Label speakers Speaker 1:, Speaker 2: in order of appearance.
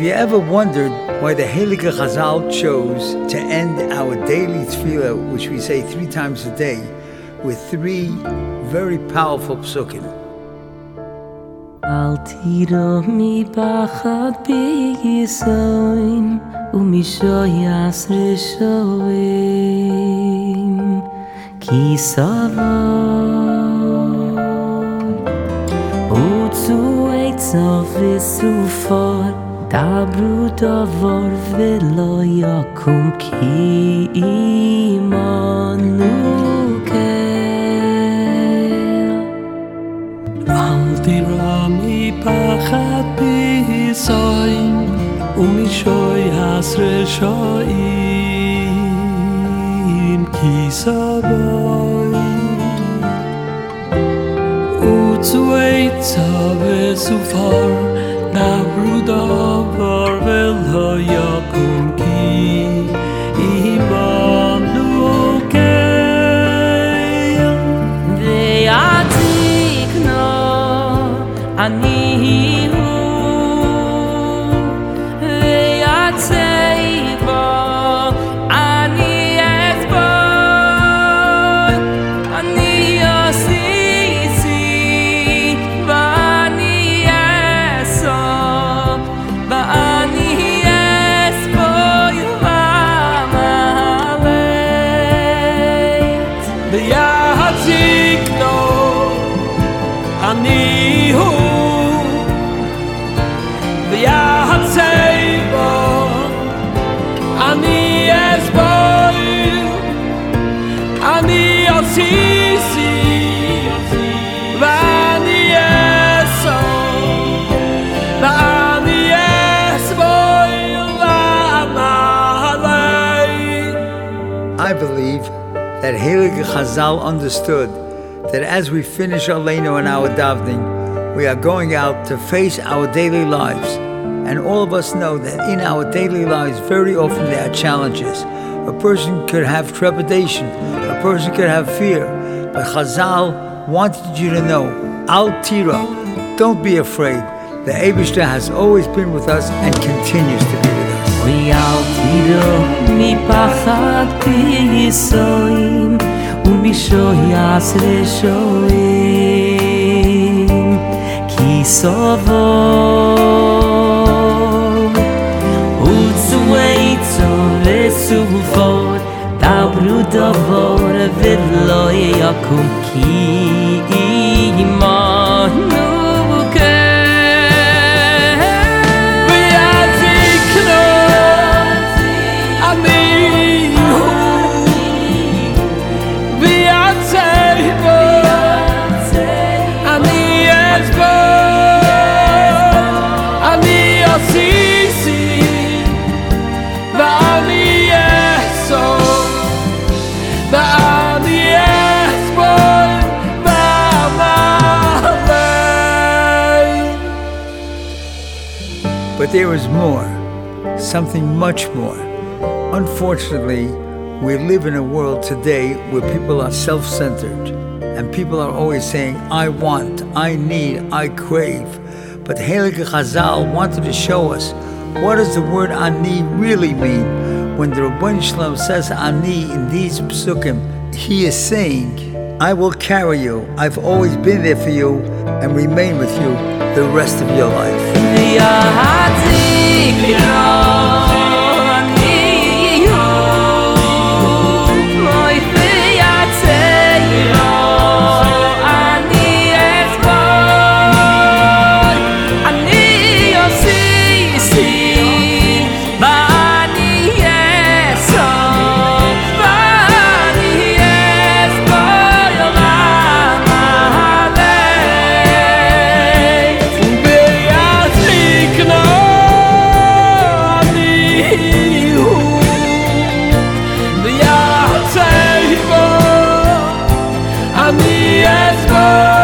Speaker 1: Have you ever wondered why the Heilige Chazal chose to end our daily tefillah, which we say three times a day, with three very powerful psukim?
Speaker 2: Rishoim ki savon utzu eitzav visufor דברו דבר ולא יקום כי עמנו כן.
Speaker 3: אל תירא מפחד ביזוין ומשוי הסרשויים כי סבוי וצועי צווה סופר na bruda var kunki אני הוא ויעצי בו אני אסבוי אני עשיסי ואני אסור ואני אסבוי למעלי
Speaker 1: I believe that Heilige Chazal understood that as we finish Aleinu and our davening, we are going out to face our daily lives. And all of us know that in our daily lives, very often there are challenges. A person could have trepidation, a person could have fear. But Chazal wanted you to know, Al Tira, don't be afraid. The Abishta has always been with us and continues to be with us.
Speaker 2: We al tiro mi pachad pisoim ומשוי עשרה שועים כי סובו וצווי צום וסופות דברו דבור
Speaker 1: But there is more, something much more. Unfortunately, we live in a world today where people are self centered and people are always saying, I want, I need, I crave. But Heilige Chazal wanted to show us what does the word ani really mean? When the Ribbono Shel Olam says ani in these psukim, he is saying, I will carry you. I've always been there for you and remain with you the rest of your life.
Speaker 3: Me as.